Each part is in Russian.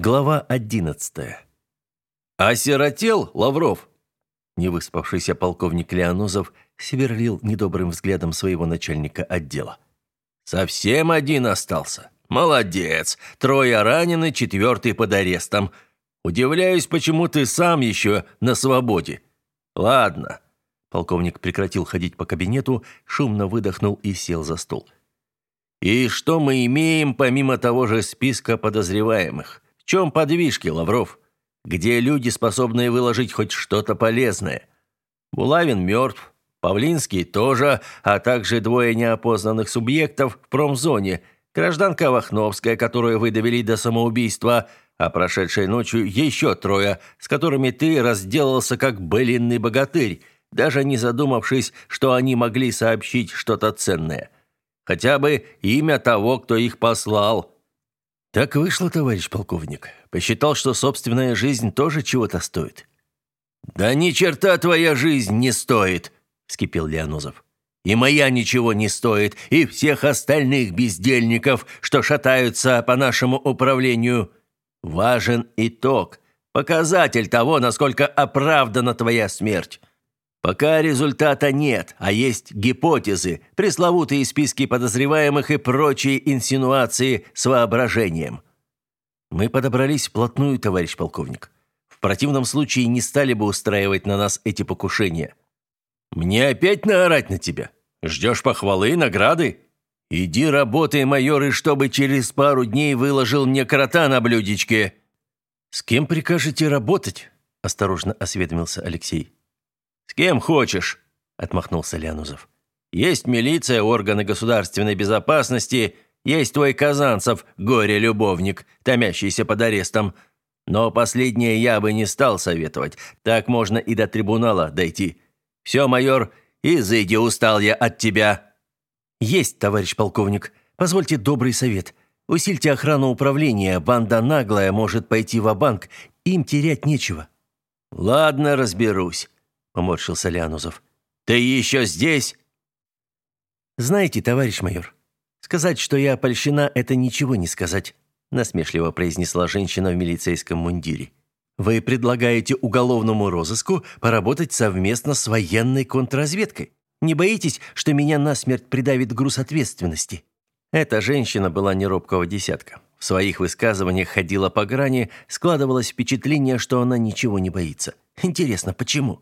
Глава одиннадцатая. «Осиротел, Лавров?» Невыспавшийся полковник Леонозов сверлил недобрым взглядом своего начальника отдела. «Совсем один остался. Молодец. Трое ранены, четвертый под арестом. Удивляюсь, почему ты сам еще на свободе. Ладно». Полковник прекратил ходить по кабинету, шумно выдохнул и сел за стол. «И что мы имеем помимо того же списка подозреваемых?» Чем подвижки, Лавров? Где люди, способные выложить хоть что-то полезное? Булавин мертв, Павлинский тоже, а также двое неопознанных субъектов в промзоне, гражданка Вахновская, которую вы довели до самоубийства, а прошедшей ночью еще трое, с которыми ты разделался как былинный богатырь, даже не задумавшись, что они могли сообщить что-то ценное. Хотя бы имя того, кто их послал – так вышло, товарищ полковник. Посчитал, что собственная жизнь тоже чего-то стоит. Да ни черта твоя жизнь не стоит, вскипел Леонозов. И моя ничего не стоит, и всех остальных бездельников, что шатаются по нашему управлению. Важен итог, показатель того, насколько оправдана твоя смерть. Пока результата нет, а есть гипотезы, пресловутые списки подозреваемых и прочие инсинуации с воображением. Мы подобрались вплотную, товарищ полковник. В противном случае не стали бы устраивать на нас эти покушения. Мне опять наорать на тебя? Ждешь похвалы, награды? Иди работай, майор, и чтобы через пару дней выложил мне крота на блюдечке. С кем прикажете работать? Осторожно осведомился Алексей. «С кем хочешь», – отмахнулся Лянузов. «Есть милиция, органы государственной безопасности, есть твой Казанцев, горе-любовник, томящийся под арестом. Но последнее я бы не стал советовать, так можно и до трибунала дойти. Все, майор, изыди, устал я от тебя». «Есть, товарищ полковник. Позвольте добрый совет. Усильте охрану управления, банда наглая может пойти в банк им терять нечего». «Ладно, разберусь поморщился Лянузов. Ты еще здесь? Знаете, товарищ майор, сказать, что я польщена это ничего не сказать, насмешливо произнесла женщина в милицейском мундире. Вы предлагаете уголовному розыску поработать совместно с военной контрразведкой? Не боитесь, что меня насмерть придавит груз ответственности? Эта женщина была неробкого десятка. В своих высказываниях ходила по грани, складывалось впечатление, что она ничего не боится. Интересно, почему?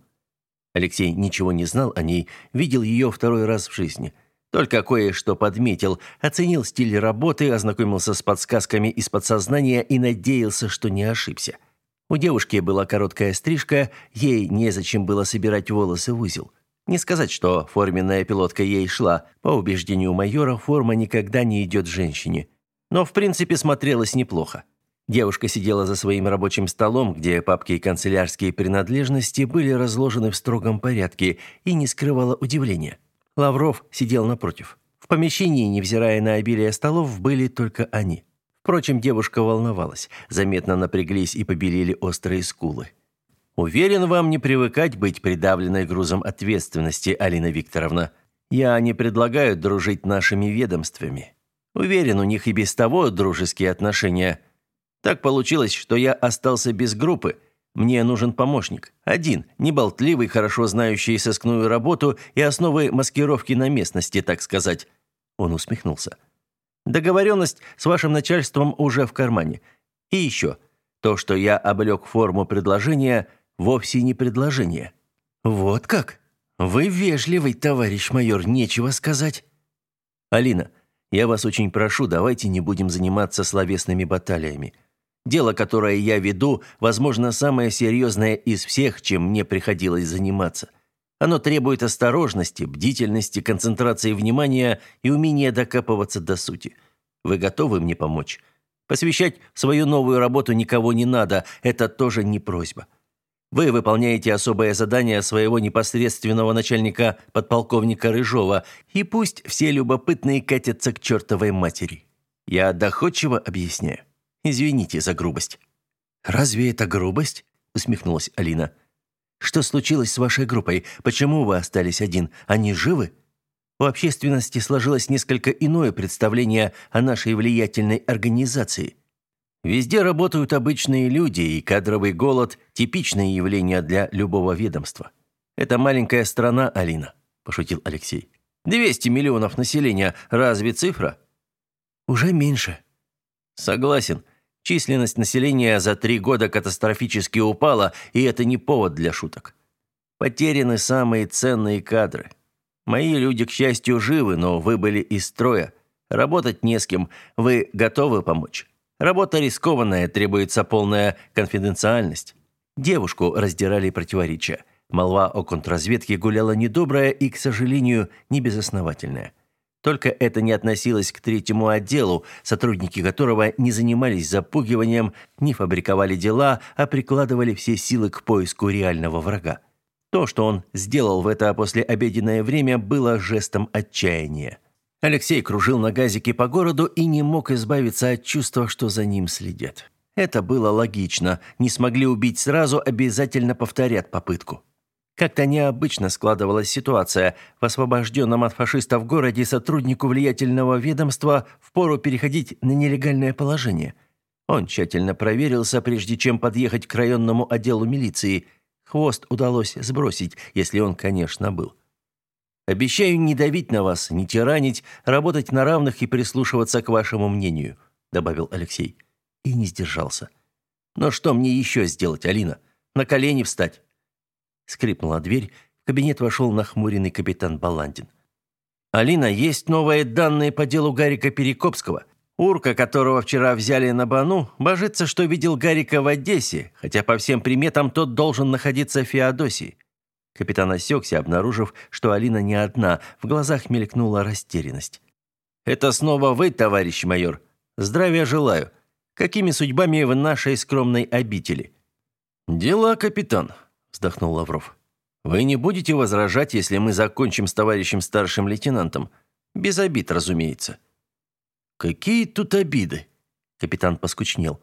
Алексей ничего не знал о ней, видел ее второй раз в жизни. Только кое-что подметил, оценил стиль работы, ознакомился с подсказками из подсознания и надеялся, что не ошибся. У девушки была короткая стрижка, ей незачем было собирать волосы в узел. Не сказать, что форменная пилотка ей шла. По убеждению майора, форма никогда не идет женщине. Но в принципе смотрелась неплохо. Девушка сидела за своим рабочим столом, где папки и канцелярские принадлежности были разложены в строгом порядке, и не скрывала удивления. Лавров сидел напротив. В помещении, невзирая на обилие столов, были только они. Впрочем, девушка волновалась. Заметно напряглись и побелели острые скулы. «Уверен, вам не привыкать быть придавленной грузом ответственности, Алина Викторовна. Я не предлагаю дружить нашими ведомствами. Уверен, у них и без того дружеские отношения – так получилось, что я остался без группы. Мне нужен помощник. Один, неболтливый, хорошо знающий сыскную работу и основы маскировки на местности, так сказать. Он усмехнулся. Договоренность с вашим начальством уже в кармане. И еще. То, что я облег форму предложения, вовсе не предложение. Вот как? Вы вежливый, товарищ майор, нечего сказать. Алина, я вас очень прошу, давайте не будем заниматься словесными баталиями. Дело, которое я веду, возможно, самое серьезное из всех, чем мне приходилось заниматься. Оно требует осторожности, бдительности, концентрации внимания и умения докапываться до сути. Вы готовы мне помочь? Посвящать свою новую работу никого не надо, это тоже не просьба. Вы выполняете особое задание своего непосредственного начальника подполковника Рыжова, и пусть все любопытные катятся к чертовой матери. Я доходчиво объясняю. Извините за грубость». «Разве это грубость?» – усмехнулась Алина. «Что случилось с вашей группой? Почему вы остались один? Они живы?» У общественности сложилось несколько иное представление о нашей влиятельной организации. Везде работают обычные люди, и кадровый голод – типичное явление для любого ведомства. Это маленькая страна, Алина, пошутил Алексей. 200 миллионов населения, разве цифра? Уже меньше. Согласен. Численность населения за три года катастрофически упала, и это не повод для шуток. Потеряны самые ценные кадры. Мои люди, к счастью, живы, но вы были из строя. Работать не с кем. Вы готовы помочь? Работа рискованная, требуется полная конфиденциальность. Девушку раздирали противоречия. Молва о контрразведке гуляла недобрая и, к сожалению, не безосновательная. Только это не относилось к третьему отделу, сотрудники которого не занимались запугиванием, не фабриковали дела, а прикладывали все силы к поиску реального врага. То, что он сделал в это послеобеденное время, было жестом отчаяния. Алексей кружил на газике по городу и не мог избавиться от чувства, что за ним следят. Это было логично. Не смогли убить сразу, обязательно повторят попытку. Как-то необычно складывалась ситуация. В освобожденном от фашистов городе сотруднику влиятельного ведомства впору переходить на нелегальное положение. Он тщательно проверился, прежде чем подъехать к районному отделу милиции. Хвост удалось сбросить, если он, конечно, был. «Обещаю не давить на вас, не тиранить, работать на равных и прислушиваться к вашему мнению», добавил Алексей. И не сдержался. «Но что мне еще сделать, Алина? На колени встать?» Скрипнула дверь, в кабинет вошел нахмуренный капитан Баландин. «Алина, есть новые данные по делу Гарика Перекопского. Урка, которого вчера взяли на Бану, божится, что видел Гарика в Одессе, хотя по всем приметам тот должен находиться в Феодосии». Капитан осекся, обнаружив, что Алина не одна, в глазах мелькнула растерянность. «Это снова вы, товарищ майор. Здравия желаю. Какими судьбами в нашей скромной обители?» «Дела, капитан», вздохнул Лавров. Вы не будете возражать, если мы закончим с товарищем старшим лейтенантом? Без обид, разумеется. Какие тут обиды? Капитан поскучнел.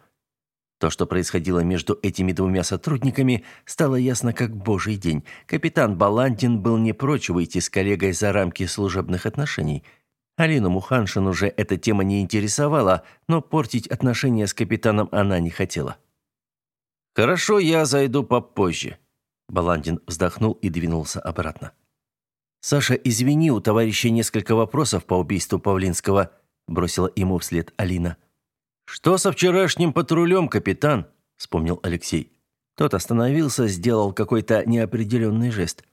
То, что происходило между этими двумя сотрудниками, стало ясно как божий день. Капитан Баландин был не прочь выйти с коллегой за рамки служебных отношений. Алину Муханшин уже эта тема не интересовала, но портить отношения с капитаном она не хотела. «Хорошо, я зайду попозже», Баландин вздохнул и двинулся обратно. «Саша, извини, у товарища несколько вопросов по убийству Павлинского», бросила ему вслед Алина. «Что со вчерашним патрулем, капитан?» вспомнил Алексей. Тот остановился, сделал какой-то неопределенный жест.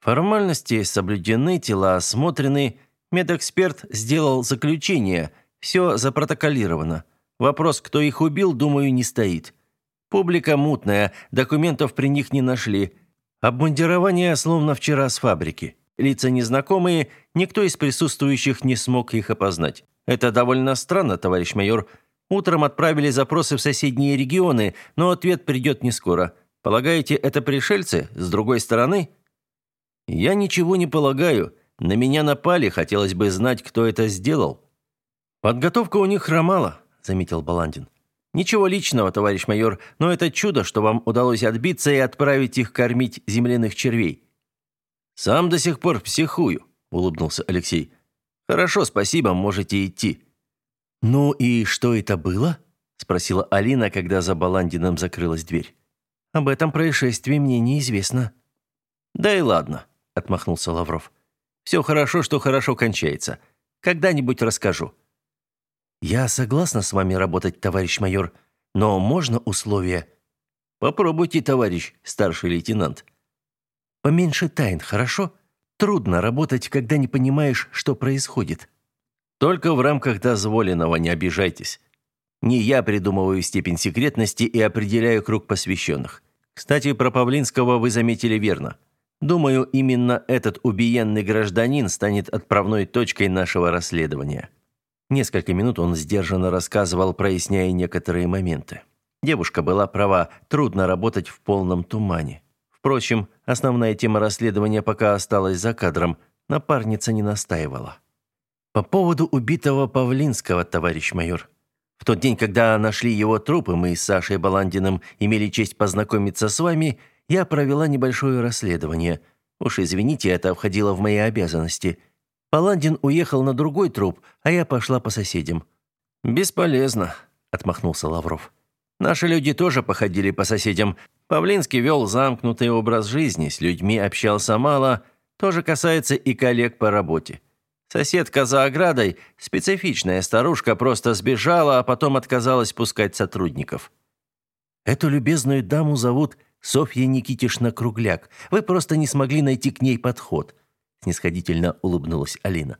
Формальности соблюдены, тела осмотрены. Медэксперт сделал заключение. Все запротоколировано. Вопрос, кто их убил, думаю, не стоит. Публика мутная, документов при них не нашли. Обмундирование словно вчера с фабрики. Лица незнакомые, никто из присутствующих не смог их опознать. Это довольно странно, товарищ майор. Утром отправили запросы в соседние регионы, но ответ придет не скоро. Полагаете, это пришельцы с другой стороны? Я ничего не полагаю. На меня напали, хотелось бы знать, кто это сделал. Подготовка у них хромала, заметил Баландин. Ничего личного, товарищ майор, но это чудо, что вам удалось отбиться и отправить их кормить земляных червей. Сам до сих пор психую, улыбнулся Алексей. Хорошо, спасибо, можете идти. Ну и что это было? спросила Алина, когда за Баландином закрылась дверь. Об этом происшествии мне неизвестно. Да и ладно, отмахнулся Лавров. Все хорошо, что хорошо кончается. Когда-нибудь расскажу. «Я согласна с вами работать, товарищ майор, но можно условия?» «Попробуйте, товарищ старший лейтенант». «Поменьше тайн, хорошо? Трудно работать, когда не понимаешь, что происходит». «Только в рамках дозволенного, не обижайтесь. Не я придумываю степень секретности и определяю круг посвященных. Кстати, про Павлинского вы заметили верно. Думаю, именно этот убиенный гражданин станет отправной точкой нашего расследования». Несколько минут он сдержанно рассказывал, проясняя некоторые моменты. Девушка была права, трудно работать в полном тумане. Впрочем, основная тема расследования пока осталась за кадром. Напарница не настаивала. По поводу убитого Павлинского, товарищ майор. В тот день, когда нашли его трупы, мы с Сашей Баландиным имели честь познакомиться с вами, я провела небольшое расследование. Уж извините, это входило в мои обязанности – Паландин уехал на другой труп, а я пошла по соседям. Бесполезно. отмахнулся Лавров. Наши люди тоже походили по соседям. Павлинский вел замкнутый образ жизни, с людьми общался мало, тоже касается и коллег по работе. Соседка за оградой, специфичная старушка, просто сбежала, а потом отказалась пускать сотрудников. Эту любезную даму зовут Софья Никитишна Кругляк. Вы просто не смогли найти к ней подход, снисходительно улыбнулась Алина.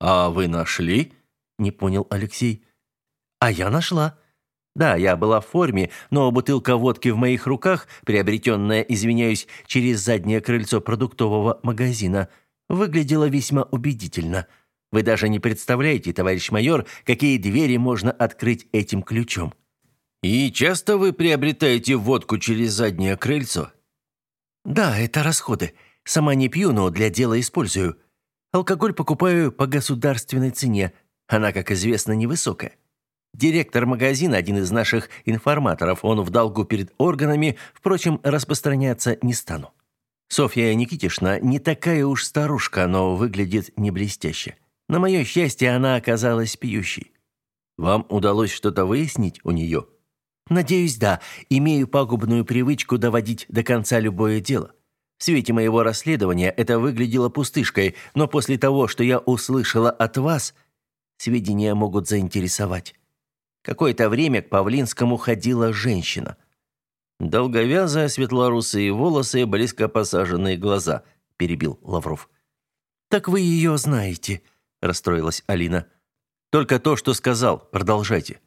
А вы нашли? не понял Алексей. А я нашла. Да, я была в форме, но бутылка водки в моих руках, приобретенная, извиняюсь, через заднее крыльцо продуктового магазина, выглядела весьма убедительно. Вы даже не представляете, товарищ майор, какие двери можно открыть этим ключом. И часто вы приобретаете водку через заднее крыльцо? Да, это расходы. Сама не пью, но для дела использую. Алкоголь покупаю по государственной цене. Она, как известно, невысокая. Директор магазина, один из наших информаторов, он в долгу перед органами, впрочем, распространяться не стану. Софья Никитишна не такая уж старушка, но выглядит не блестяще. На мое счастье, она оказалась пьющей. Вам удалось что-то выяснить у нее? Надеюсь, да. Имею пагубную привычку доводить до конца любое дело. В свете моего расследования это выглядело пустышкой, но после того, что я услышала от вас, сведения могут заинтересовать. Какое-то время к Павлинскому ходила женщина. Долговязая, светлорусые волосы, близко посаженные глаза, перебил Лавров. Так вы ее знаете, расстроилась Алина. Только то, что сказал. Продолжайте.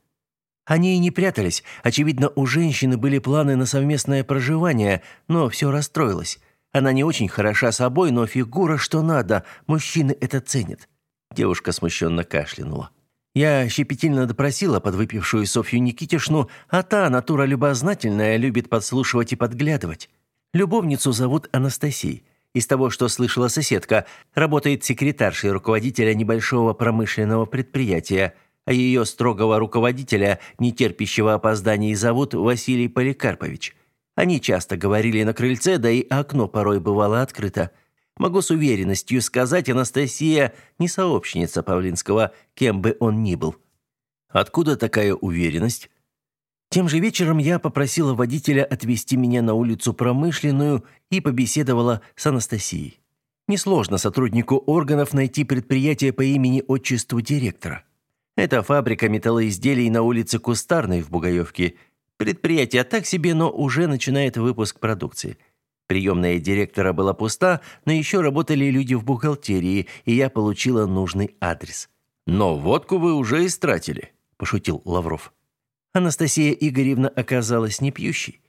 Они и не прятались. Очевидно, у женщины были планы на совместное проживание, но все расстроилось. Она не очень хороша собой, но фигура что надо. Мужчины это ценят. Девушка смущенно кашлянула. Я щепетильно допросила подвыпившую Софью Никитишну, а та, натура любознательная, любит подслушивать и подглядывать. Любовницу зовут Анастасией. Из того, что слышала соседка, работает секретаршей руководителя небольшого промышленного предприятия, а ее строгого руководителя, не терпящего опозданий, зовут Василий Поликарпович. Они часто говорили на крыльце, да и окно порой бывало открыто. Могу с уверенностью сказать, Анастасия не сообщница Павлинского, кем бы он ни был. Откуда такая уверенность? Тем же вечером я попросила водителя отвезти меня на улицу Промышленную и побеседовала с Анастасией. Несложно сотруднику органов найти предприятие по имени-отчеству директора. Это фабрика металлоизделий на улице Кустарной в Бугаевке. Предприятие так себе, но уже начинает выпуск продукции – Приемная директора была пуста, но еще работали люди в бухгалтерии, и я получила нужный адрес. «Но водку вы уже истратили», – пошутил Лавров. Анастасия Игоревна оказалась не пьющей.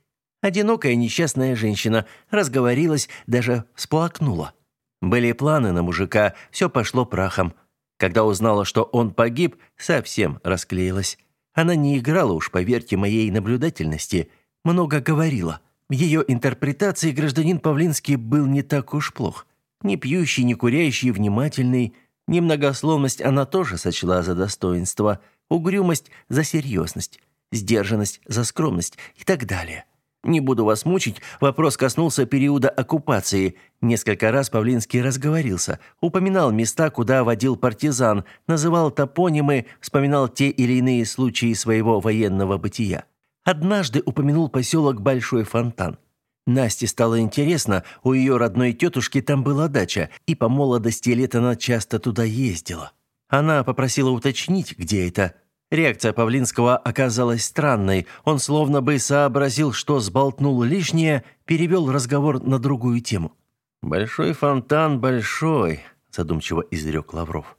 Одинокая несчастная женщина, разговорилась, даже всплакнула. Были планы на мужика, все пошло прахом. Когда узнала, что он погиб, совсем расклеилась. Она не играла уж, поверьте моей наблюдательности, много говорила – в ее интерпретации гражданин Павлинский был не так уж плох. Не пьющий, не курящий, внимательный. Немногословность она тоже сочла за достоинство, угрюмость – за серьезность, сдержанность – за скромность и так далее. Не буду вас мучить, вопрос коснулся периода оккупации. Несколько раз Павлинский разговорился, упоминал места, куда водил партизан, называл топонимы, вспоминал те или иные случаи своего военного бытия. Однажды упомянул поселок Большой Фонтан. Насте стало интересно, у ее родной тетушки там была дача, и по молодости лет она часто туда ездила. Она попросила уточнить, где это. Реакция Павлинского оказалась странной. Он словно бы сообразил, что сболтнул лишнее, перевел разговор на другую тему. «Большой фонтан большой», – задумчиво изрек Лавров.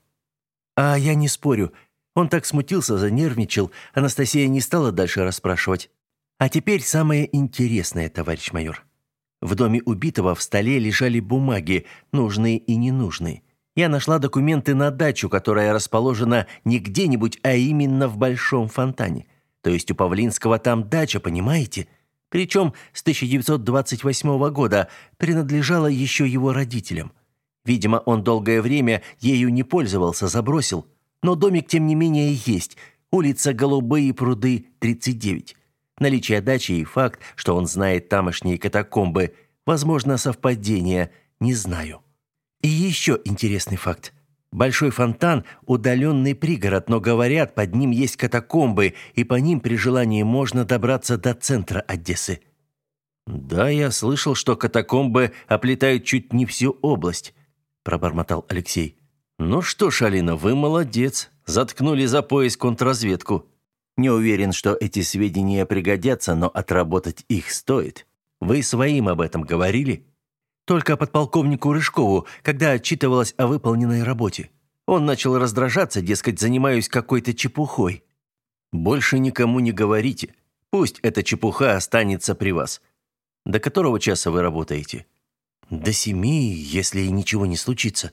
«А я не спорю. Он так смутился, занервничал. Анастасия не стала дальше расспрашивать. А теперь самое интересное, товарищ майор. В доме убитого в столе лежали бумаги, нужные и ненужные. Я нашла документы на дачу, которая расположена не где-нибудь, а именно в Большом фонтане. То есть у Павлинского там дача, понимаете? Причем с 1928 года принадлежала еще его родителям. Видимо, он долгое время ею не пользовался, забросил. Но домик, тем не менее, есть. Улица Голубые пруды, 39. Наличие дачи и факт, что он знает тамошние катакомбы, возможно, совпадение, не знаю. И еще интересный факт. Большой фонтан – удаленный пригород, но, говорят, под ним есть катакомбы, и по ним при желании можно добраться до центра Одессы. «Да, я слышал, что катакомбы оплетают чуть не всю область», – пробормотал Алексей. «Ну что ж, Алина, вы молодец. Заткнули за пояс контрразведку. Не уверен, что эти сведения пригодятся, но отработать их стоит. Вы своим об этом говорили?» Только подполковнику Рыжкову, когда отчитывалась о выполненной работе. Он начал раздражаться, дескать, занимаюсь какой-то чепухой. Больше никому не говорите. Пусть эта чепуха останется при вас. До которого часа вы работаете? До семи, если ничего не случится.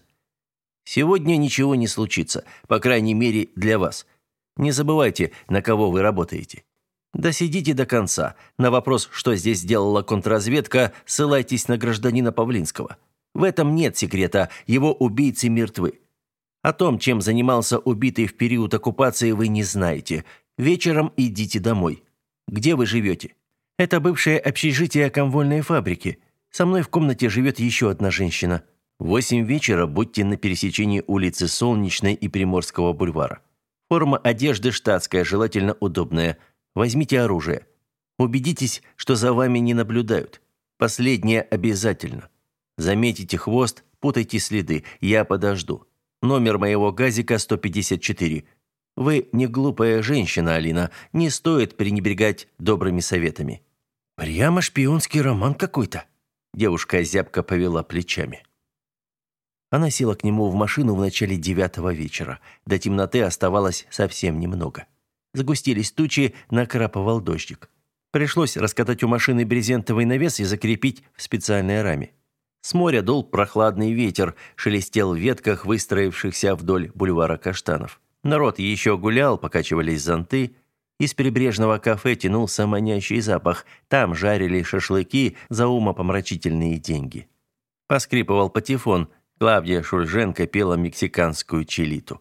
Сегодня ничего не случится, по крайней мере, для вас. Не забывайте, на кого вы работаете. Досидите до конца. На вопрос, что здесь сделала контрразведка, ссылайтесь на гражданина Павлинского. В этом нет секрета, его убийцы мертвы. О том, чем занимался убитый в период оккупации, вы не знаете. Вечером идите домой. Где вы живете? Это бывшее общежитие комвольной фабрики. Со мной в комнате живет еще одна женщина. Восемь вечера будьте на пересечении улицы Солнечной и Приморского бульвара. Форма одежды штатская, желательно удобная – Возьмите оружие. Убедитесь, что за вами не наблюдают. Последнее обязательно. Заметите хвост, путайте следы. Я подожду. Номер моего газика 154. Вы не глупая женщина, Алина. Не стоит пренебрегать добрыми советами. Прямо шпионский роман какой-то. Девушка зябко повела плечами. Она села к нему в машину в начале девятого вечера. До темноты оставалось совсем немного. Загустились тучи, накрапывал дождик. Пришлось раскатать у машины брезентовый навес и закрепить в специальной раме. С моря дул прохладный ветер, шелестел в ветках, выстроившихся вдоль бульвара каштанов. Народ еще гулял, покачивались зонты. Из прибрежного кафе тянулся манящий запах. Там жарили шашлыки за умопомрачительные деньги. Поскрипывал патефон. Клавдия Шульженко пела мексиканскую чилиту.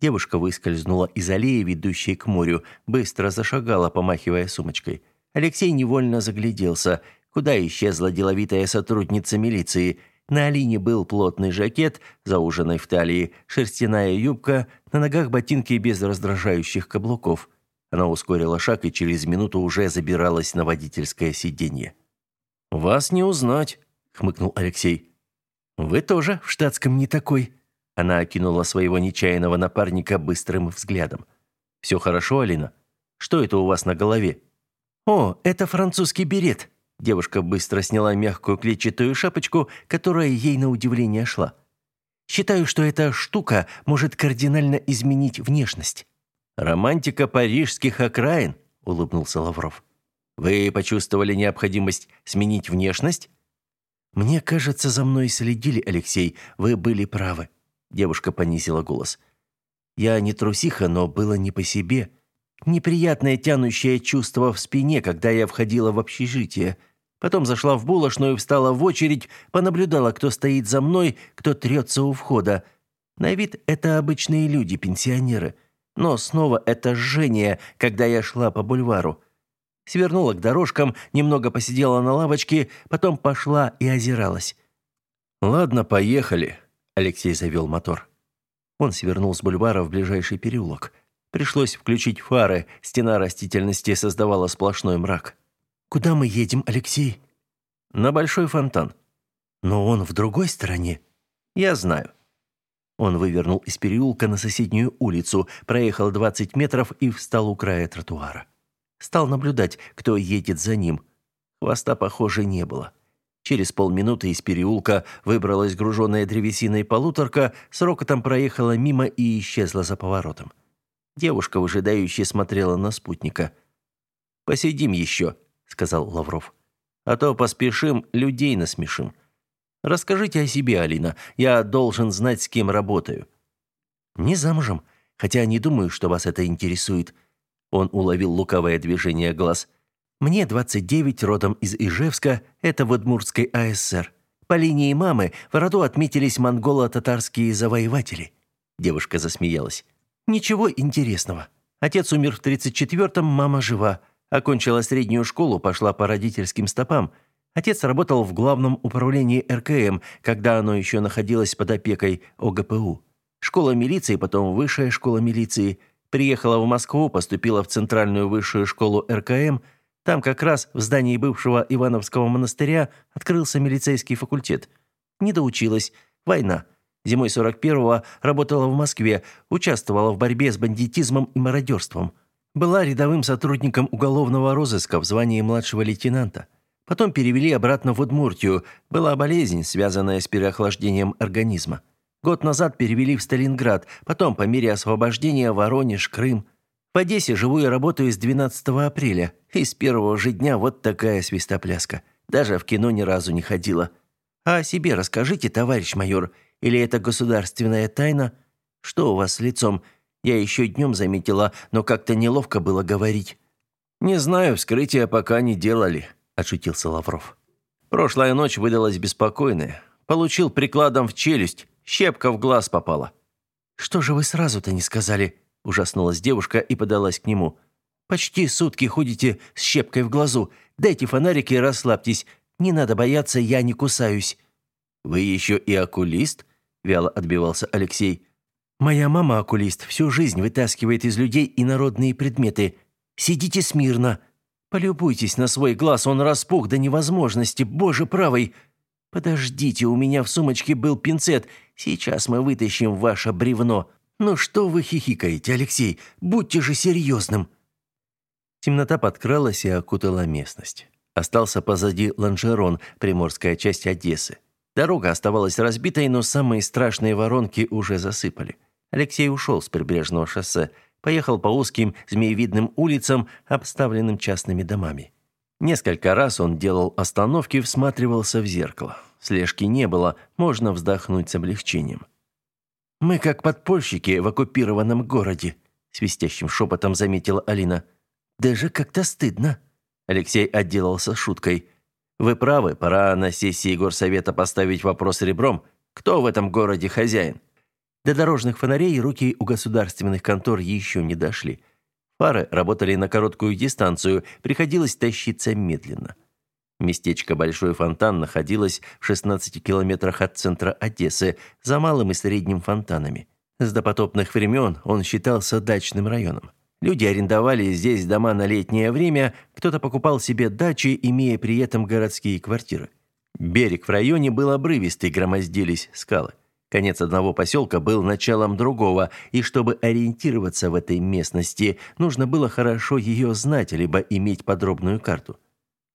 Девушка выскользнула из аллеи, ведущей к морю, быстро зашагала, помахивая сумочкой. Алексей невольно загляделся. Куда исчезла деловитая сотрудница милиции? На Алине был плотный жакет, зауженный в талии, шерстяная юбка, на ногах ботинки без раздражающих каблуков. Она ускорила шаг и через минуту уже забиралась на водительское сиденье. «Вас не узнать», — хмыкнул Алексей. «Вы тоже в штатском не такой», она окинула своего нечаянного напарника быстрым взглядом. «Все хорошо, Алина? Что это у вас на голове?» «О, это французский берет!» Девушка быстро сняла мягкую клетчатую шапочку, которая ей на удивление шла. «Считаю, что эта штука может кардинально изменить внешность». «Романтика парижских окраин», — улыбнулся Лавров. «Вы почувствовали необходимость сменить внешность?» «Мне кажется, за мной следили, Алексей. Вы были правы». Девушка понизила голос. Я не трусиха, но было не по себе. Неприятное тянущее чувство в спине, когда я входила в общежитие. Потом зашла в булочную, встала в очередь, понаблюдала, кто стоит за мной, кто трется у входа. На вид это обычные люди, пенсионеры. Но снова это жжение, когда я шла по бульвару. Свернула к дорожкам, немного посидела на лавочке, потом пошла и озиралась. «Ладно, поехали», Алексей завел мотор. Он свернул с бульвара в ближайший переулок. Пришлось включить фары, стена растительности создавала сплошной мрак. «Куда мы едем, Алексей?» «На Большой фонтан». «Но он в другой стороне». «Я знаю». Он вывернул из переулка на соседнюю улицу, проехал 20 метров и встал у края тротуара. Стал наблюдать, кто едет за ним. Хвоста, похоже, не было. Через полминуты из переулка выбралась груженная древесиной полуторка, с рокотом проехала мимо и исчезла за поворотом. Девушка, выжидающе смотрела на спутника. «Посидим еще», — сказал Лавров. «А то поспешим, людей насмешим. Расскажите о себе, Алина. Я должен знать, с кем работаю». «Не замужем, хотя не думаю, что вас это интересует». Он уловил лукавое движение глаз. Мне 29, родом из Ижевска, это в Удмуртской АСР. По линии мамы в роду отметились монголо-татарские завоеватели. Девушка засмеялась. Ничего интересного. Отец умер в 34-м, мама жива. Окончила среднюю школу, пошла по родительским стопам. Отец работал в главном управлении РКМ, когда оно еще находилось под опекой ОГПУ. Школа милиции, потом высшая школа милиции. Приехала в Москву, поступила в Центральную высшую школу РКМ. Там как раз в здании бывшего Ивановского монастыря открылся милицейский факультет. Не доучилась. Война. Зимой 41-го работала в Москве, участвовала в борьбе с бандитизмом и мародерством. Была рядовым сотрудником уголовного розыска в звании младшего лейтенанта. Потом перевели обратно в Удмуртию. Была болезнь, связанная с переохлаждением организма. Год назад перевели в Сталинград, потом по мере освобождения Воронеж, Крым. В Одессе живу и работаю с 12 апреля. И с первого же дня вот такая свистопляска. Даже в кино ни разу не ходила. А о себе расскажите, товарищ майор. Или это государственная тайна? Что у вас с лицом? Я еще днем заметила, но как-то неловко было говорить». «Не знаю, вскрытия пока не делали», отшутился Лавров. Прошлая ночь выдалась беспокойная. Получил прикладом в челюсть, щепка в глаз попала. Что же вы сразу-то не сказали? Ужаснулась девушка и подалась к нему. Почти сутки ходите с щепкой в глазу. Дайте фонарик и расслабьтесь. Не надо бояться, я не кусаюсь. Вы еще и окулист? вяло отбивался Алексей. Моя мама окулист, всю жизнь вытаскивает из людей инородные предметы. Сидите смирно. Полюбуйтесь на свой глаз, он распух до невозможности, боже правый. Подождите, у меня в сумочке был пинцет. Сейчас мы вытащим ваше бревно. Ну что вы хихикаете, Алексей? Будьте же серьезным. Темнота подкралась и окутала местность. Остался позади Ланжерон, приморская часть Одессы. Дорога оставалась разбитой, но самые страшные воронки уже засыпали. Алексей ушел с прибрежного шоссе поехал по узким змеевидным улицам, обставленным частными домами. Несколько раз он делал остановки, всматривался в зеркало. Слежки не было, можно вздохнуть с облегчением. «Мы как подпольщики в оккупированном городе», — свистящим шепотом заметила Алина. «Даже как-то стыдно». Алексей отделался шуткой. «Вы правы, пора на сессии горсовета поставить вопрос ребром. Кто в этом городе хозяин?» До дорожных фонарей руки у государственных контор еще не дошли. Фары работали на короткую дистанцию, приходилось тащиться медленно. Местечко Большой Фонтан находилось в 16 километрах от центра Одессы, за малым и средним фонтанами. С допотопных времен он считался дачным районом. Люди арендовали здесь дома на летнее время, кто-то покупал себе дачи, имея при этом городские квартиры. Берег в районе был обрывистый, громоздились скалы. Конец одного поселка был началом другого, и чтобы ориентироваться в этой местности, нужно было хорошо ее знать, либо иметь подробную карту.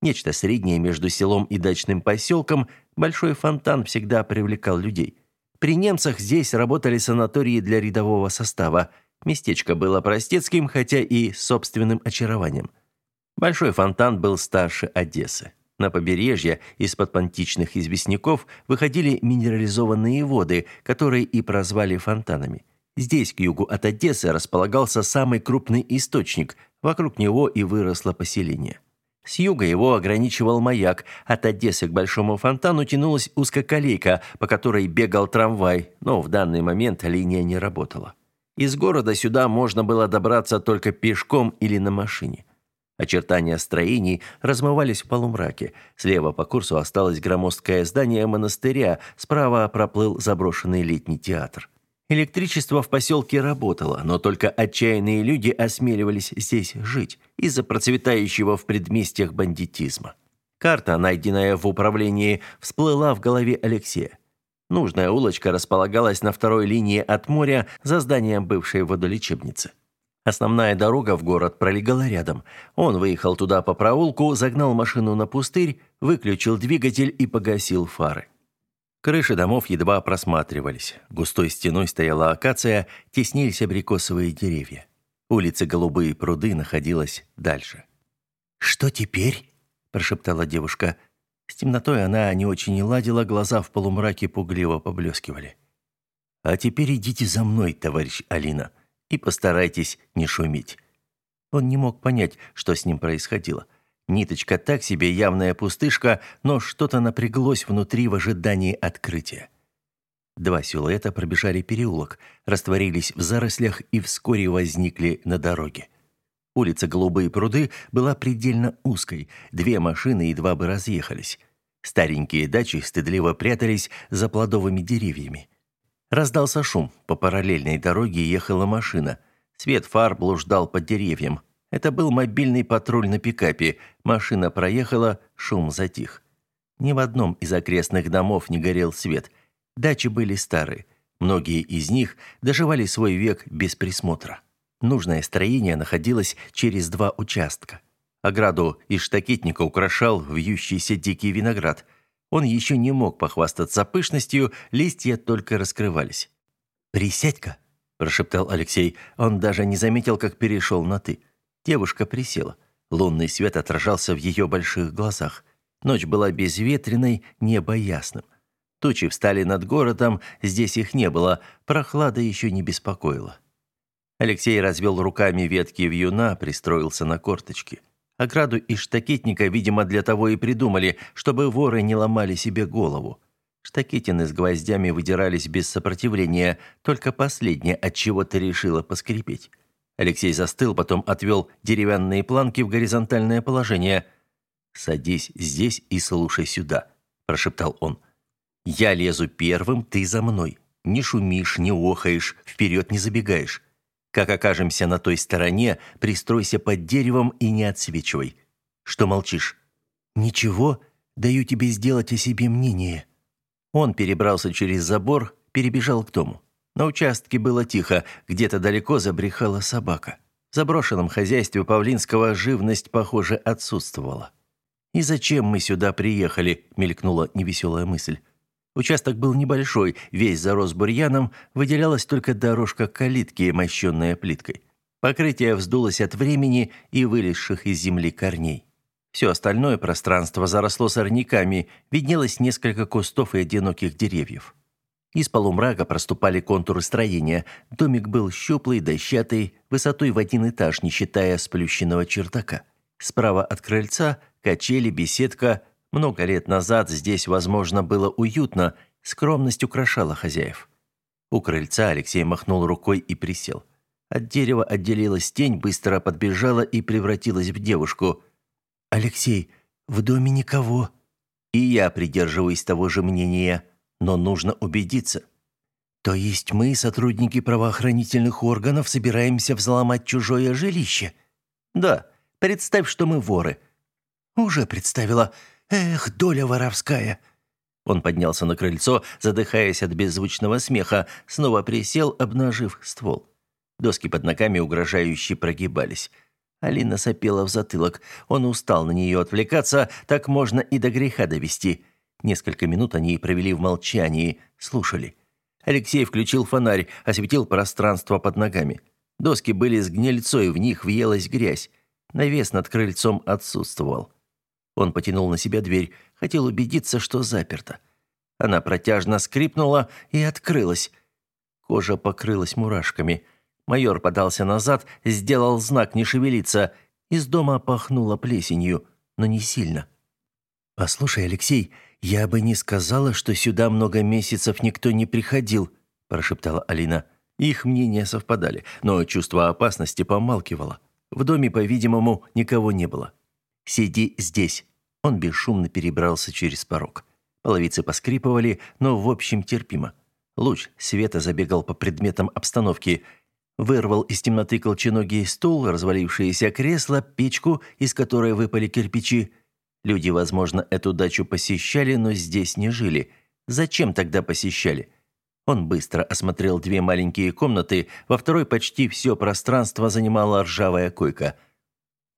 Нечто среднее между селом и дачным поселком, большой фонтан всегда привлекал людей. При немцах здесь работали санатории для рядового состава. Местечко было простецким, хотя и собственным очарованием. Большой фонтан был старше Одессы. На побережье из-под понтичных известняков выходили минерализованные воды, которые и прозвали фонтанами. Здесь, к югу от Одессы, располагался самый крупный источник, вокруг него и выросло поселение. С юга его ограничивал маяк, от Одессы к Большому фонтану тянулась узкоколейка, по которой бегал трамвай, но в данный момент линия не работала. Из города сюда можно было добраться только пешком или на машине. Очертания строений размывались в полумраке. Слева по курсу осталось громоздкое здание монастыря, справа проплыл заброшенный летний театр. Электричество в поселке работало, но только отчаянные люди осмеливались здесь жить из-за процветающего в предместьях бандитизма. Карта, найденная в управлении, всплыла в голове Алексея. Нужная улочка располагалась на второй линии от моря за зданием бывшей водолечебницы. Основная дорога в город пролегала рядом. Он выехал туда по проулку, загнал машину на пустырь, выключил двигатель и погасил фары. Крыши домов едва просматривались. Густой стеной стояла акация, теснились абрикосовые деревья. Улица Голубые пруды находилась дальше. «Что теперь?» – прошептала девушка. С темнотой она не очень и ладила, глаза в полумраке пугливо поблескивали. «А теперь идите за мной, товарищ Алина», и постарайтесь не шуметь». Он не мог понять, что с ним происходило. Ниточка так себе явная пустышка, но что-то напряглось внутри в ожидании открытия. Два силуэта пробежали переулок, растворились в зарослях и вскоре возникли на дороге. Улица Голубые пруды была предельно узкой, две машины едва бы разъехались. Старенькие дачи стыдливо прятались за плодовыми деревьями. Раздался шум. По параллельной дороге ехала машина. Свет фар блуждал под деревьям. Это был мобильный патруль на пикапе. Машина проехала, шум затих. Ни в одном из окрестных домов не горел свет. Дачи были старые. Многие из них доживали свой век без присмотра. Нужное строение находилось через два участка. Ограду из штакетника украшал вьющийся дикий виноград. Он еще не мог похвастаться пышностью, листья только раскрывались. «Присядь-ка», – прошептал Алексей. Он даже не заметил, как перешел на «ты». Девушка присела. Лунный свет отражался в ее больших глазах. Ночь была безветренной, небо ясным. Тучи встали над городом, здесь их не было, прохлада еще не беспокоила. Алексей развел руками ветки вьюна, пристроился на корточки. Ограду из штакетника, видимо, для того и придумали, чтобы воры не ломали себе голову. Штакетины с гвоздями выдирались без сопротивления, только последняя от чего-то решила поскрипеть. Алексей застыл, потом отвел деревянные планки в горизонтальное положение. «Садись здесь и слушай сюда», – прошептал он. «Я лезу первым, ты за мной. Не шумишь, не охаешь, вперед не забегаешь. Как окажемся на той стороне, пристройся под деревом и не отсвечивай. Что молчишь? Ничего, даю тебе сделать о себе мнение. Он перебрался через забор, перебежал к дому. На участке было тихо, где-то далеко забрехала собака. В заброшенном хозяйстве Павлинского живность, похоже, отсутствовала. «И зачем мы сюда приехали?» – мелькнула невеселая мысль. Участок был небольшой, весь зарос бурьяном, выделялась только дорожка калитки, мощенная плиткой. Покрытие вздулось от времени и вылезших из земли корней. Все остальное пространство заросло сорняками, виднелось несколько кустов и одиноких деревьев. Из полумрака проступали контуры строения. Домик был щуплый, дощатый, высотой в один этаж, не считая сплющенного чердака. Справа от крыльца – качели, беседка – много лет назад здесь, возможно, было уютно, скромность украшала хозяев. У крыльца Алексей махнул рукой и присел. От дерева отделилась тень, быстро подбежала и превратилась в девушку. «Алексей, в доме никого». «И я придерживаюсь того же мнения, но нужно убедиться». «То есть мы, сотрудники правоохранительных органов, собираемся взломать чужое жилище?» «Да. Представь, что мы воры». «Уже представила. Эх, доля воровская!» Он поднялся на крыльцо, задыхаясь от беззвучного смеха, снова присел, обнажив ствол. Доски под ногами угрожающе прогибались. Алина сопела в затылок. Он устал на нее отвлекаться, так можно и до греха довести. Несколько минут они провели в молчании, слушали. Алексей включил фонарь, осветил пространство под ногами. Доски были с гнильцой, в них въелась грязь. Навес над крыльцом отсутствовал. Он потянул на себя дверь, хотел убедиться, что заперта. Она протяжно скрипнула и открылась. Кожа покрылась мурашками. Майор подался назад, сделал знак не шевелиться. Из дома пахнуло плесенью, но не сильно. «Послушай, Алексей, я бы не сказала, что сюда много месяцев никто не приходил», прошептала Алина. Их мнения совпадали, но чувство опасности помалкивало. В доме, по-видимому, никого не было. «Сиди здесь». Он бесшумно перебрался через порог. Половицы поскрипывали, но в общем терпимо. Луч света забегал по предметам обстановки. Вырвал из темноты колченогий стул, развалившееся кресло, печку, из которой выпали кирпичи. Люди, возможно, эту дачу посещали, но здесь не жили. Зачем тогда посещали? Он быстро осмотрел две маленькие комнаты, во второй почти все пространство занимала ржавая койка.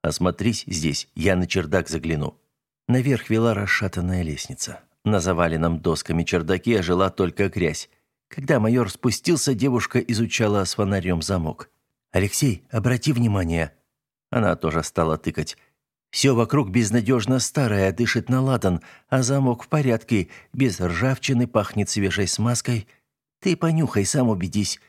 Осмотрись здесь, я на чердак загляну. Наверх вела расшатанная лестница. На заваленном досками чердаке жила только грязь. Когда майор спустился, девушка изучала с фонарем замок. «Алексей, обрати внимание». Она тоже стала тыкать. «Все вокруг безнадежно старое, дышит на ладан, а замок в порядке, без ржавчины, пахнет свежей смазкой. Ты понюхай, сам убедись.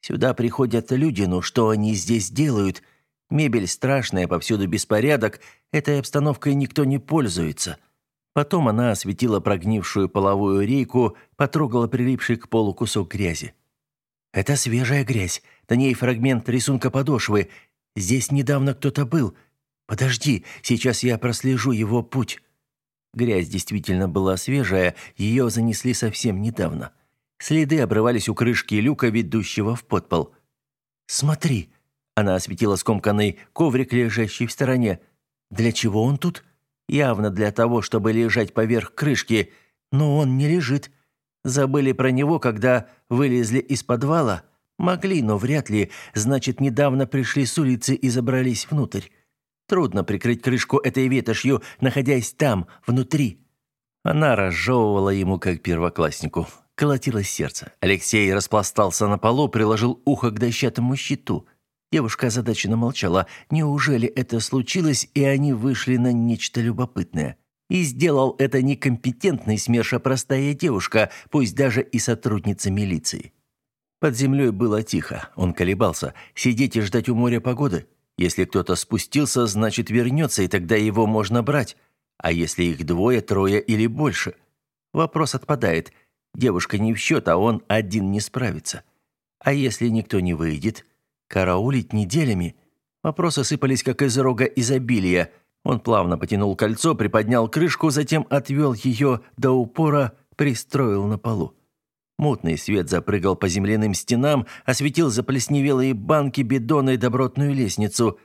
Сюда приходят люди, но что они здесь делают?» Мебель страшная, повсюду беспорядок, этой обстановкой никто не пользуется. Потом она осветила прогнившую половую рейку, потрогала прилипший к полу кусок грязи. «Это свежая грязь, на ней фрагмент рисунка подошвы. Здесь недавно кто-то был. Подожди, сейчас я прослежу его путь». Грязь действительно была свежая, ее занесли совсем недавно. Следы обрывались у крышки люка, ведущего в подпол. «Смотри!» Она осветила скомканный коврик, лежащий в стороне. «Для чего он тут?» «Явно для того, чтобы лежать поверх крышки. Но он не лежит. Забыли про него, когда вылезли из подвала?» «Могли, но вряд ли. Значит, недавно пришли с улицы и забрались внутрь. Трудно прикрыть крышку этой ветошью, находясь там, внутри». Она разжевывала ему, как первокласснику. Колотилось сердце. Алексей распластался на полу, приложил ухо к дощатому щиту. Девушка озадаченно молчала. Неужели это случилось, и они вышли на нечто любопытное? И сделал это некомпетентный СМЕРШ, а простая девушка, пусть даже и сотрудница милиции. Под землей было тихо. Он колебался. Сидеть и ждать у моря погоды? Если кто-то спустился, значит вернется, и тогда его можно брать. А если их двое, трое или больше? Вопрос отпадает. Девушка не в счет, а он один не справится. А если никто не выйдет? Караулить неделями? Вопросы сыпались, как из рога изобилия. Он плавно потянул кольцо, приподнял крышку, затем отвел ее до упора, пристроил на полу. Мутный свет запрыгал по земляным стенам, осветил заплесневелые банки, бидоны и добротную лестницу.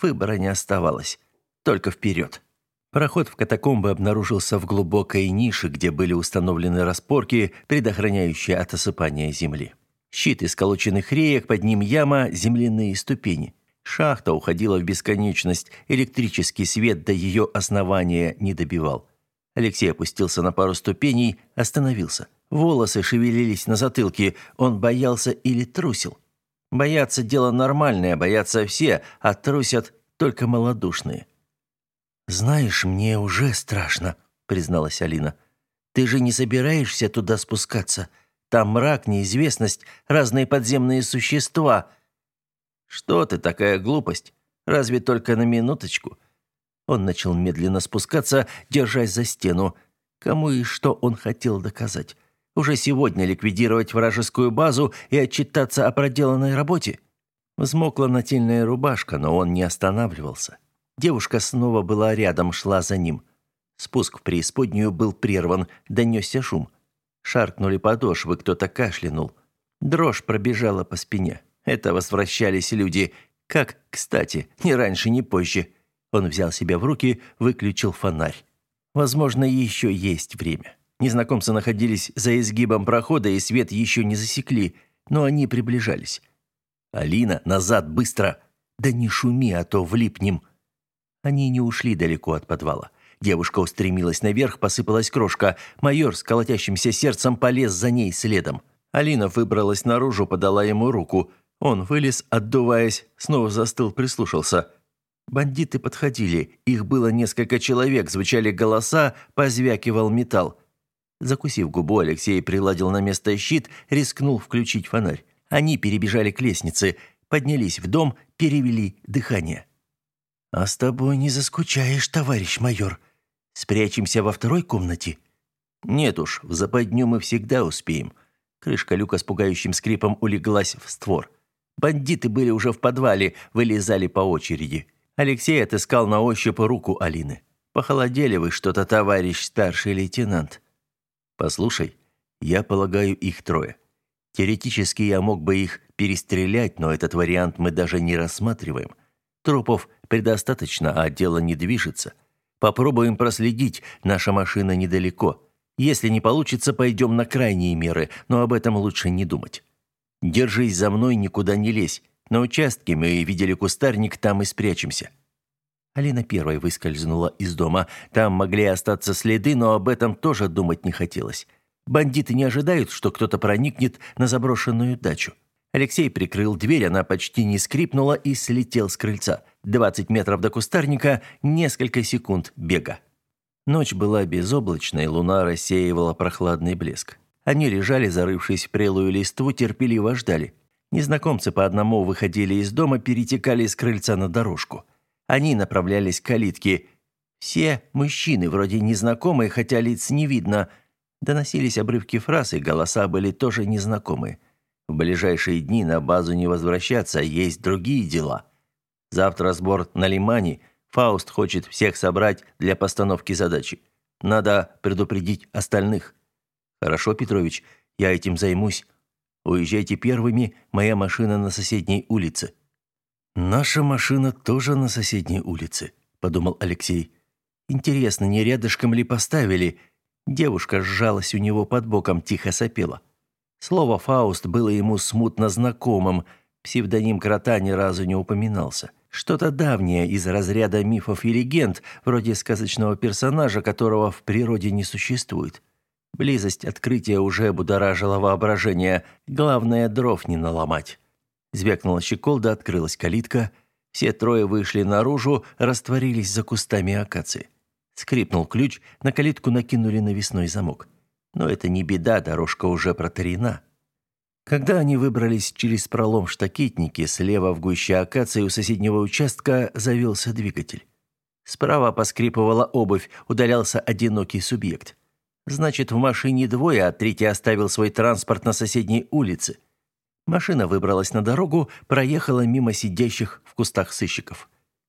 Выбора не оставалось. Только вперед. Проход в катакомбы обнаружился в глубокой нише, где были установлены распорки, предохраняющие от осыпания земли. Щит из колоченных реек, под ним яма, земляные ступени. Шахта уходила в бесконечность, электрический свет до ее основания не добивал. Алексей опустился на пару ступеней, остановился. Волосы шевелились на затылке. Он боялся или трусил? Бояться – дело нормальное, боятся все, а трусят только малодушные. «Знаешь, мне уже страшно», – призналась Алина. «Ты же не собираешься туда спускаться? Там мрак, неизвестность, разные подземные существа». «Что ты, такая глупость? Разве только на минуточку?» Он начал медленно спускаться, держась за стену. Кому и что он хотел доказать? Уже сегодня ликвидировать вражескую базу и отчитаться о проделанной работе? Взмокла нательная рубашка, но он не останавливался. Девушка снова была рядом, шла за ним. Спуск в преисподнюю был прерван, донесся шум. Шаркнули подошвы, кто-то кашлянул. Дрожь пробежала по спине. Это возвращались люди. Как, кстати, ни раньше, ни позже. Он взял себя в руки, выключил фонарь. Возможно, еще есть время. Незнакомцы находились за изгибом прохода, и свет еще не засекли, но они приближались. «Алина, назад, быстро!» «Да не шуми, а то влипнем!» Они не ушли далеко от подвала. Девушка устремилась наверх, посыпалась крошка. Майор с колотящимся сердцем полез за ней следом. Алина выбралась наружу, подала ему руку. Он вылез, отдуваясь, снова застыл, прислушался. Бандиты подходили. Их было несколько человек, звучали голоса, позвякивал металл. Закусив губу, Алексей приладил на место щит, рискнул включить фонарь. Они перебежали к лестнице, поднялись в дом, перевели дыхание. «А с тобой не заскучаешь, товарищ майор. Спрячемся во второй комнате?» «Нет уж, в западню мы всегда успеем». Крышка люка с пугающим скрипом улеглась в створ. Бандиты были уже в подвале, вылезали по очереди. Алексей отыскал на ощупь руку Алины. «Похолодели вы что-то, товарищ старший лейтенант». «Послушай, я полагаю, их трое. Теоретически я мог бы их перестрелять, но этот вариант мы даже не рассматриваем. Трупов предостаточно, а дело не движется. Попробуем проследить, наша машина недалеко. Если не получится, пойдем на крайние меры, но об этом лучше не думать. Держись за мной, никуда не лезь. На участке мы видели кустарник, там и спрячемся». Алина первой выскользнула из дома. Там могли остаться следы, но об этом тоже думать не хотелось. Бандиты не ожидают, что кто-то проникнет на заброшенную дачу. Алексей прикрыл дверь, она почти не скрипнула и слетел с крыльца. 20 метров до кустарника, несколько секунд бега. Ночь была безоблачной, луна рассеивала прохладный блеск. Они лежали, зарывшись в прелую листву, терпеливо ждали. Незнакомцы по одному выходили из дома, перетекали с крыльца на дорожку. Они направлялись к калитке. Все мужчины, вроде незнакомые, хотя лиц не видно. Доносились обрывки фраз, и голоса были тоже незнакомые. В ближайшие дни на базу не возвращаться, есть другие дела. Завтра сбор на Лимане. Фауст хочет всех собрать для постановки задачи. Надо предупредить остальных. Хорошо, Петрович, Я этим займусь. Уезжайте первыми, моя машина на соседней улице». «Наша машина тоже на соседней улице», — подумал Алексей. «Интересно, не рядышком ли поставили?» Девушка сжалась у него под боком, тихо сопела. Слово «Фауст» было ему смутно знакомым, псевдоним крота ни разу не упоминался. Что-то давнее из разряда мифов и легенд, вроде сказочного персонажа, которого в природе не существует. Близость открытия уже будоражила воображение, главное дров не наломать. Звякнула щеколда, открылась калитка. Все трое вышли наружу, растворились за кустами акации. Скрипнул ключ, на калитку накинули навесной замок. Но это не беда, дорожка уже протарена. Когда они выбрались через пролом штакетники, слева в гуще акации у соседнего участка завелся двигатель. Справа поскрипывала обувь, удалялся одинокий субъект. Значит, в машине двое, а третий оставил свой транспорт на соседней улице. Машина выбралась на дорогу, проехала мимо сидящих в кустах сыщиков.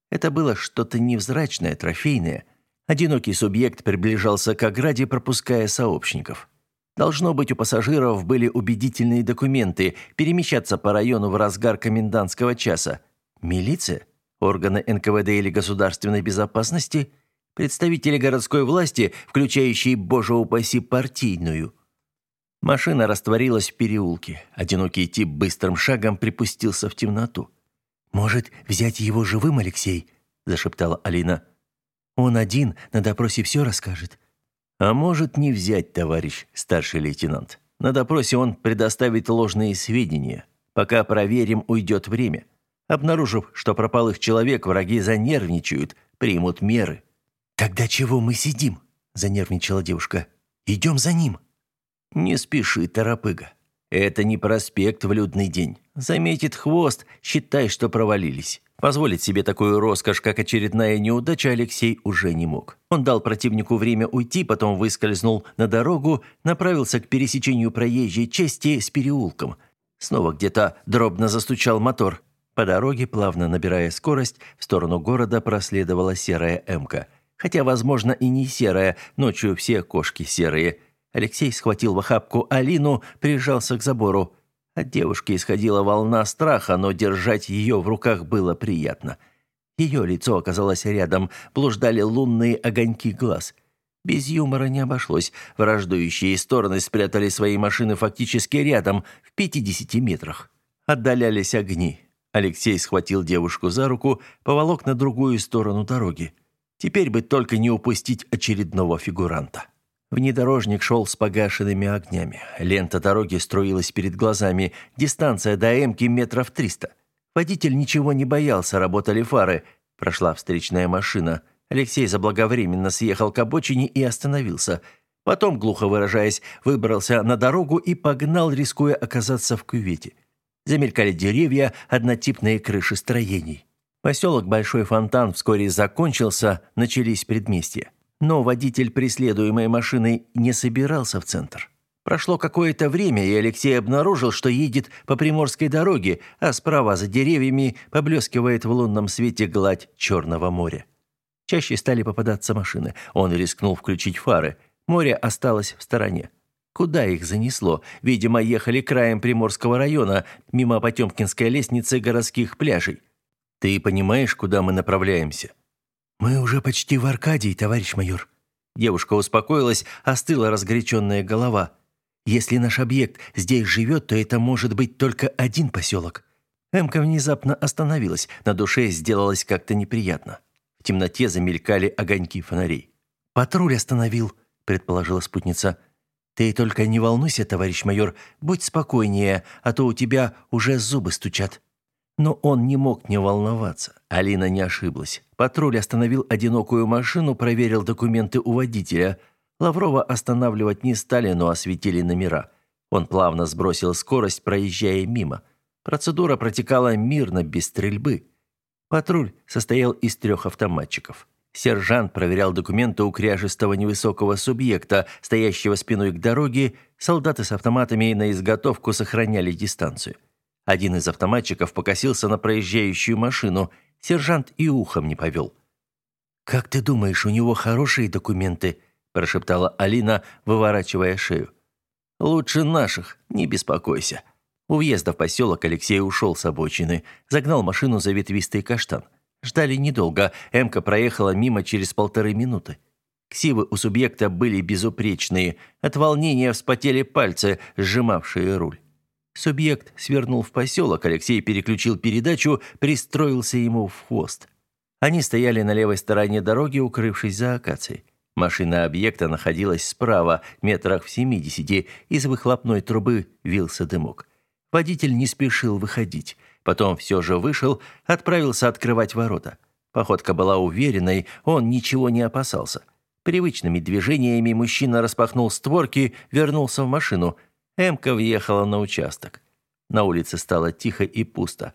Это было что-то невзрачное, трофейное – Одинокий субъект приближался к ограде, пропуская сообщников. Должно быть, у пассажиров были убедительные документы перемещаться по району в разгар комендантского часа. Милиция? Органы НКВД или государственной безопасности? Представители городской власти, включающие, боже упаси, партийную? Машина растворилась в переулке. Одинокий тип быстрым шагом припустился в темноту. «Может, взять его живым, Алексей?» – зашептала Алина. Он один на допросе все расскажет. А может не взять, товарищ старший лейтенант. На допросе он предоставит ложные сведения. Пока проверим, уйдет время. Обнаружив, что пропал их человек, враги занервничают, примут меры. Тогда чего мы сидим? занервничала девушка. Идем за ним. Не спеши, торопыга. Это не проспект в людный день. Заметит хвост, считай, что провалились. Позволить себе такую роскошь, как очередная неудача, Алексей уже не мог. Он дал противнику время уйти, потом выскользнул на дорогу, направился к пересечению проезжей части с переулком. Снова где-то дробно застучал мотор. По дороге, плавно набирая скорость, в сторону города проследовала серая «Эмка». Хотя, возможно, и не серая, ночью все кошки серые. Алексей схватил в охапку Алину, прижался к забору. От девушки исходила волна страха, но держать ее в руках было приятно. Ее лицо оказалось рядом, блуждали лунные огоньки глаз. Без юмора не обошлось. Враждующие стороны спрятали свои машины фактически рядом, в 50 метрах. Отдалялись огни. Алексей схватил девушку за руку, поволок на другую сторону дороги. Теперь бы только не упустить очередного фигуранта. Внедорожник шел с погашенными огнями. Лента дороги струилась перед глазами. Дистанция до Эмки метров триста. Водитель ничего не боялся, работали фары. Прошла встречная машина. Алексей заблаговременно съехал к обочине и остановился. Потом, глухо выражаясь, выбрался на дорогу и погнал, рискуя оказаться в кювете. Замелькали деревья, однотипные крыши строений. Поселок Большой Фонтан вскоре закончился, начались предместья. Но водитель преследуемой машины не собирался в центр. Прошло какое-то время, и Алексей обнаружил, что едет по приморской дороге, а справа за деревьями поблескивает в лунном свете гладь Черного моря. Чаще стали попадаться машины. Он рискнул включить фары. Море осталось в стороне. Куда их занесло? Видимо, ехали краем Приморского района, мимо Потемкинской лестницы городских пляжей. «Ты понимаешь, куда мы направляемся?» «Мы уже почти в Аркадии, товарищ майор». Девушка успокоилась, остыла разгоряченная голова. «Если наш объект здесь живет, то это может быть только один поселок». Эмка внезапно остановилась, на душе сделалось как-то неприятно. В темноте замелькали огоньки фонарей. «Патруль остановил», — предположила спутница. «Ты только не волнуйся, товарищ майор, будь спокойнее, а то у тебя уже зубы стучат». Но он не мог не волноваться. Алина не ошиблась. Патруль остановил одинокую машину, проверил документы у водителя. Лаврова останавливать не стали, но осветили номера. Он плавно сбросил скорость, проезжая мимо. Процедура протекала мирно, без стрельбы. Патруль состоял из трех автоматчиков. Сержант проверял документы у кряжестого невысокого субъекта, стоящего спиной к дороге. Солдаты с автоматами на изготовку сохраняли дистанцию. Один из автоматчиков покосился на проезжающую машину. Сержант и ухом не повел. «Как ты думаешь, у него хорошие документы?» – прошептала Алина, выворачивая шею. Лучше наших, не беспокойся. У въезда в поселок Алексей ушел с обочины, загнал машину за ветвистый каштан. Ждали недолго, Эмка проехала мимо через полторы минуты. Ксивы у субъекта были безупречные, от волнения вспотели пальцы, сжимавшие руль. Субъект свернул в поселок, Алексей переключил передачу, пристроился ему в хвост. Они стояли на левой стороне дороги, укрывшись за акацией. Машина объекта находилась справа, метрах в семидесяти, из выхлопной трубы вился дымок. Водитель не спешил выходить. Потом все же вышел, отправился открывать ворота. Походка была уверенной, он ничего не опасался. Привычными движениями мужчина распахнул створки, вернулся в машину. Эмка въехала на участок. На улице стало тихо и пусто.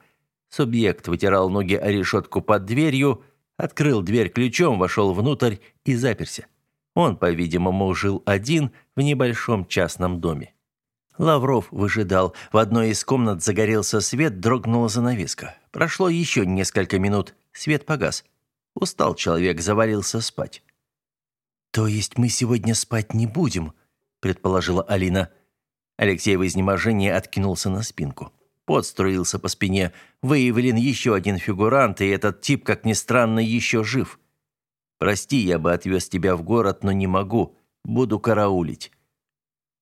Субъект вытирал ноги о решетку под дверью, открыл дверь ключом, вошел внутрь и заперся. Он, по-видимому, жил один в небольшом частном доме. Лавров выжидал. В одной из комнат загорелся свет, дрогнула занавеска. Прошло еще несколько минут. Свет погас. Устал человек, завалился спать. «То есть мы сегодня спать не будем?» – предположила Алина. Алексей в изнеможении откинулся на спинку. Пот струился по спине. Выявлен еще один фигурант, и этот тип, как ни странно, еще жив. «Прости, я бы отвез тебя в город, но не могу. Буду караулить».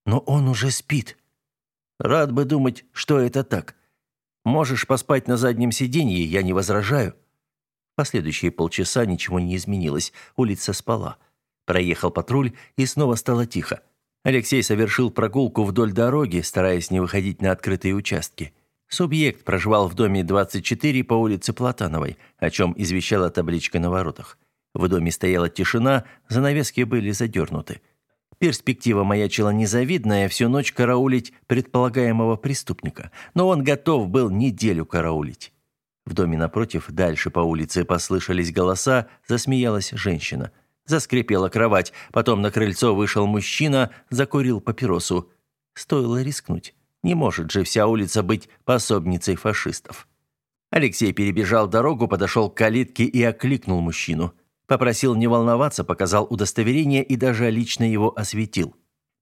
«Но он уже спит», Рад бы думать, что это так. Можешь поспать на заднем сиденье, я не возражаю. Последующие полчаса ничего не изменилось. Улица спала. Проехал патруль, и снова стало тихо. Алексей совершил прогулку вдоль дороги, стараясь не выходить на открытые участки. Субъект проживал в доме 24 по улице Платановой, о чем извещала табличка на воротах. В доме стояла тишина, занавески были задернуты. Перспектива маячила незавидная всю ночь караулить предполагаемого преступника, но он готов был неделю караулить. В доме напротив, дальше по улице послышались голоса, засмеялась женщина. Заскрипела кровать, потом на крыльцо вышел мужчина, закурил папиросу. Стоило рискнуть. Не может же вся улица быть пособницей фашистов. Алексей перебежал дорогу, подошел к калитке и окликнул мужчину. Попросил не волноваться, показал удостоверение и даже лично его осветил.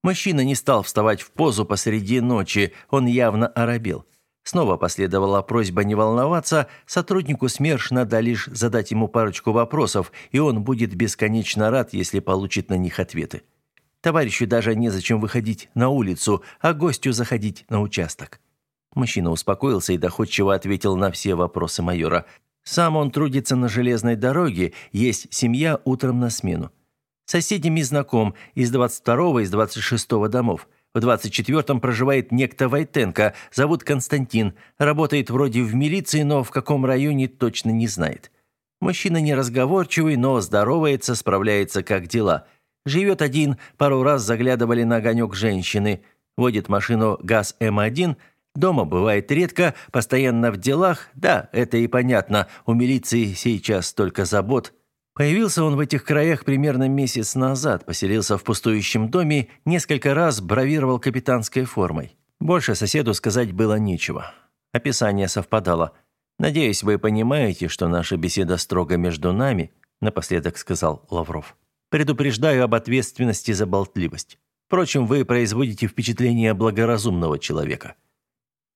Мужчина не стал вставать в позу посреди ночи, он явно оробел. Снова последовала просьба не волноваться, сотруднику СМЕРШ надо лишь задать ему парочку вопросов, и он будет бесконечно рад, если получит на них ответы. Товарищу даже незачем выходить на улицу, а гостю заходить на участок. Мужчина успокоился и доходчиво ответил на все вопросы майора. Сам он трудится на железной дороге, есть семья утром на смену. Соседями знаком из 22-го, из 26-го домов. В 24-м проживает некто Войтенко, зовут Константин, работает вроде в милиции, но в каком районе точно не знает. Мужчина неразговорчивый, но здоровается, справляется как дела. Живет один, пару раз заглядывали на огонек женщины. Водит машину ГАЗ-М1 – Дома бывает редко, постоянно в делах. Да, это и понятно. У милиции сейчас столько забот. Появился он в этих краях примерно месяц назад, поселился в пустующем доме, несколько раз бравировал капитанской формой. Больше соседу сказать было нечего. Описание совпадало. «Надеюсь, вы понимаете, что наша беседа строго между нами», напоследок сказал Лавров. «Предупреждаю об ответственности за болтливость. Впрочем, вы производите впечатление благоразумного человека».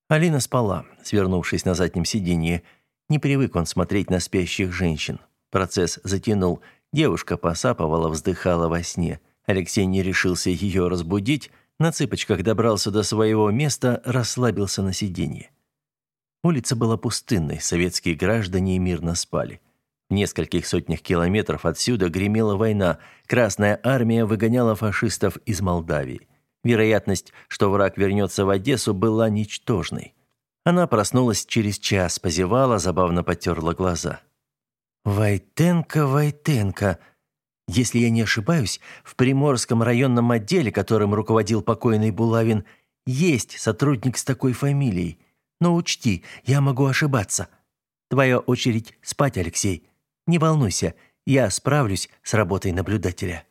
Алина спала, свернувшись на заднем сиденье. Не привык он смотреть на спящих женщин. Процесс затянул. Девушка посапывала, вздыхала во сне. Алексей не решился ее разбудить. На цыпочках добрался до своего места, расслабился на сиденье. Улица была пустынной, советские граждане мирно спали. В нескольких сотнях километров отсюда гремела война. Красная армия выгоняла фашистов из Молдавии. Вероятность, что враг вернется в Одессу, была ничтожной. Она проснулась через час, позевала, забавно потерла глаза. «Войтенко, Войтенко!» Если я не ошибаюсь, в Приморском районном отделе, которым руководил покойный Булавин, есть сотрудник с такой фамилией. Но учти, я могу ошибаться. Твоя очередь спать, Алексей. Не волнуйся, я справлюсь с работой наблюдателя.